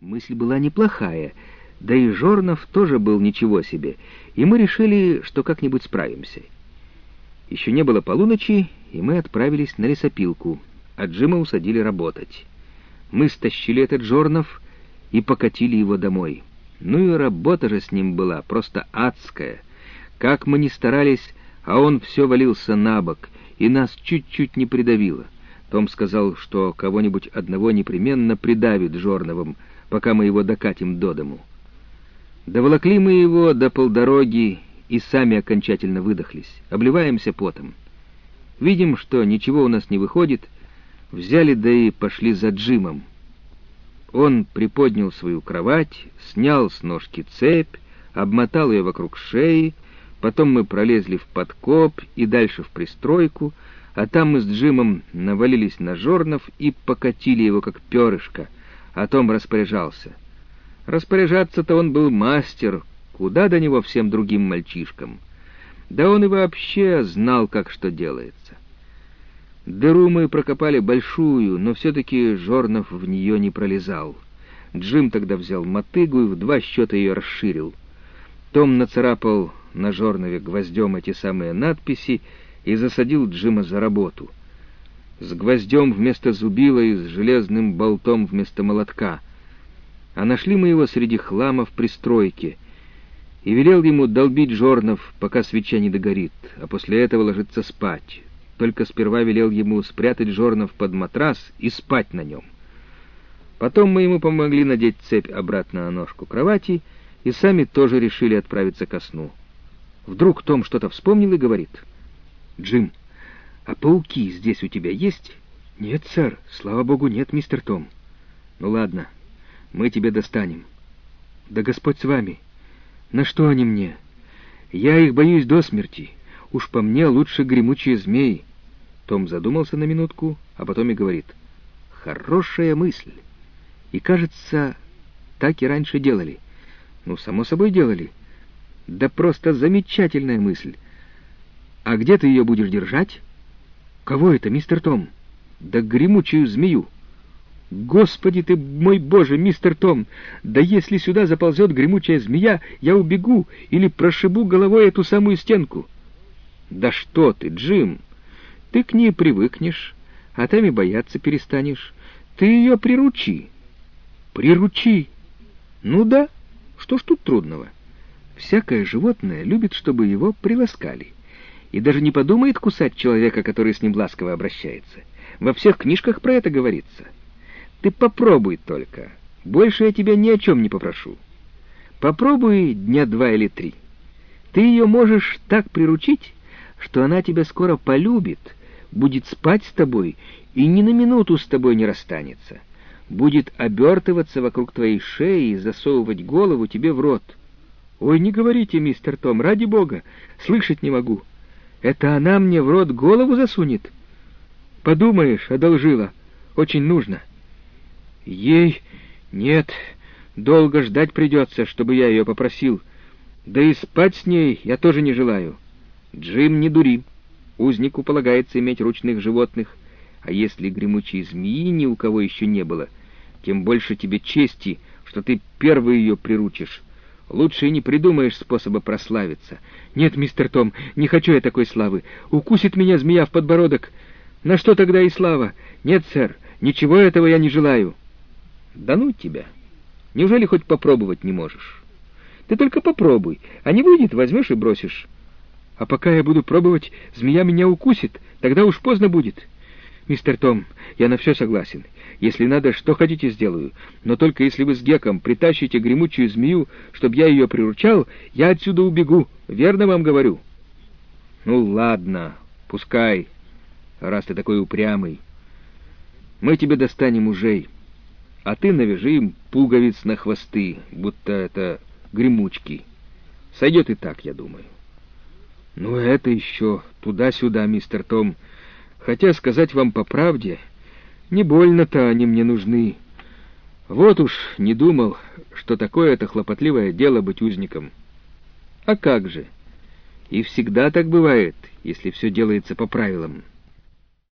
Мысль была неплохая, да и Жорнов тоже был ничего себе, и мы решили, что как-нибудь справимся. Еще не было полуночи, и мы отправились на лесопилку, а Джима усадили работать. Мы стащили этот Жорнов и покатили его домой. Ну и работа же с ним была просто адская. Как мы ни старались, а он все валился на бок, и нас чуть-чуть не придавило. Том сказал, что кого-нибудь одного непременно придавит Жорновым, пока мы его докатим до дому. Доволокли мы его до полдороги и сами окончательно выдохлись, обливаемся потом. Видим, что ничего у нас не выходит, взяли да и пошли за Джимом. Он приподнял свою кровать, снял с ножки цепь, обмотал ее вокруг шеи, потом мы пролезли в подкоп и дальше в пристройку, а там мы с Джимом навалились на жорнов и покатили его как перышко — о том распоряжался. Распоряжаться-то он был мастер, куда до него всем другим мальчишкам. Да он и вообще знал, как что делается. Дыру мы прокопали большую, но все-таки Жорнов в нее не пролезал. Джим тогда взял мотыгу и в два счета ее расширил. Том нацарапал на Жорнове гвоздем эти самые надписи и засадил Джима за работу — с гвоздем вместо зубила и с железным болтом вместо молотка. А нашли мы его среди хлама в пристройке и велел ему долбить жорнов, пока свеча не догорит, а после этого ложиться спать. Только сперва велел ему спрятать жорнов под матрас и спать на нем. Потом мы ему помогли надеть цепь обратно на ножку кровати и сами тоже решили отправиться ко сну. Вдруг Том что-то вспомнил и говорит. «Джим, «А пауки здесь у тебя есть?» «Нет, сэр. Слава богу, нет, мистер Том». «Ну ладно, мы тебя достанем». «Да Господь с вами. На что они мне? Я их боюсь до смерти. Уж по мне лучше гремучие змеи». Том задумался на минутку, а потом и говорит. «Хорошая мысль. И, кажется, так и раньше делали. Ну, само собой делали. Да просто замечательная мысль. А где ты ее будешь держать?» «Кого это, мистер Том?» «Да гремучую змею!» «Господи ты мой боже, мистер Том! Да если сюда заползет гремучая змея, я убегу или прошибу головой эту самую стенку!» «Да что ты, Джим! Ты к ней привыкнешь, а там и бояться перестанешь. Ты ее приручи!» «Приручи!» «Ну да, что ж тут трудного? Всякое животное любит, чтобы его приласкали» и даже не подумает кусать человека, который с ним ласково обращается. Во всех книжках про это говорится. Ты попробуй только. Больше я тебя ни о чем не попрошу. Попробуй дня два или три. Ты ее можешь так приручить, что она тебя скоро полюбит, будет спать с тобой и ни на минуту с тобой не расстанется. Будет обертываться вокруг твоей шеи и засовывать голову тебе в рот. Ой, не говорите, мистер Том, ради бога, слышать не могу. Это она мне в рот голову засунет? Подумаешь, одолжила. Очень нужно. Ей... Нет, долго ждать придется, чтобы я ее попросил. Да и спать с ней я тоже не желаю. Джим, не дури. Узнику полагается иметь ручных животных. А если гремучей змеи ни у кого еще не было, тем больше тебе чести, что ты первый ее приручишь. Лучше и не придумаешь способа прославиться. Нет, мистер Том, не хочу я такой славы. Укусит меня змея в подбородок. На что тогда и слава? Нет, сэр, ничего этого я не желаю. Да ну тебя. Неужели хоть попробовать не можешь? Ты только попробуй, а не выйдет, возьмешь и бросишь. А пока я буду пробовать, змея меня укусит, тогда уж поздно будет. Мистер Том, я на все согласен. Если надо, что хотите, сделаю. Но только если вы с Геком притащите гремучую змею, чтобы я ее приручал, я отсюда убегу. Верно вам говорю?» «Ну ладно, пускай, раз ты такой упрямый. Мы тебе достанем ужей, а ты навяжи им пуговиц на хвосты, будто это гремучки. Сойдет и так, я думаю». «Ну это еще туда-сюда, мистер Том. Хотя сказать вам по правде...» Не больно-то они мне нужны. Вот уж не думал, что такое это хлопотливое дело быть узником. А как же? И всегда так бывает, если все делается по правилам».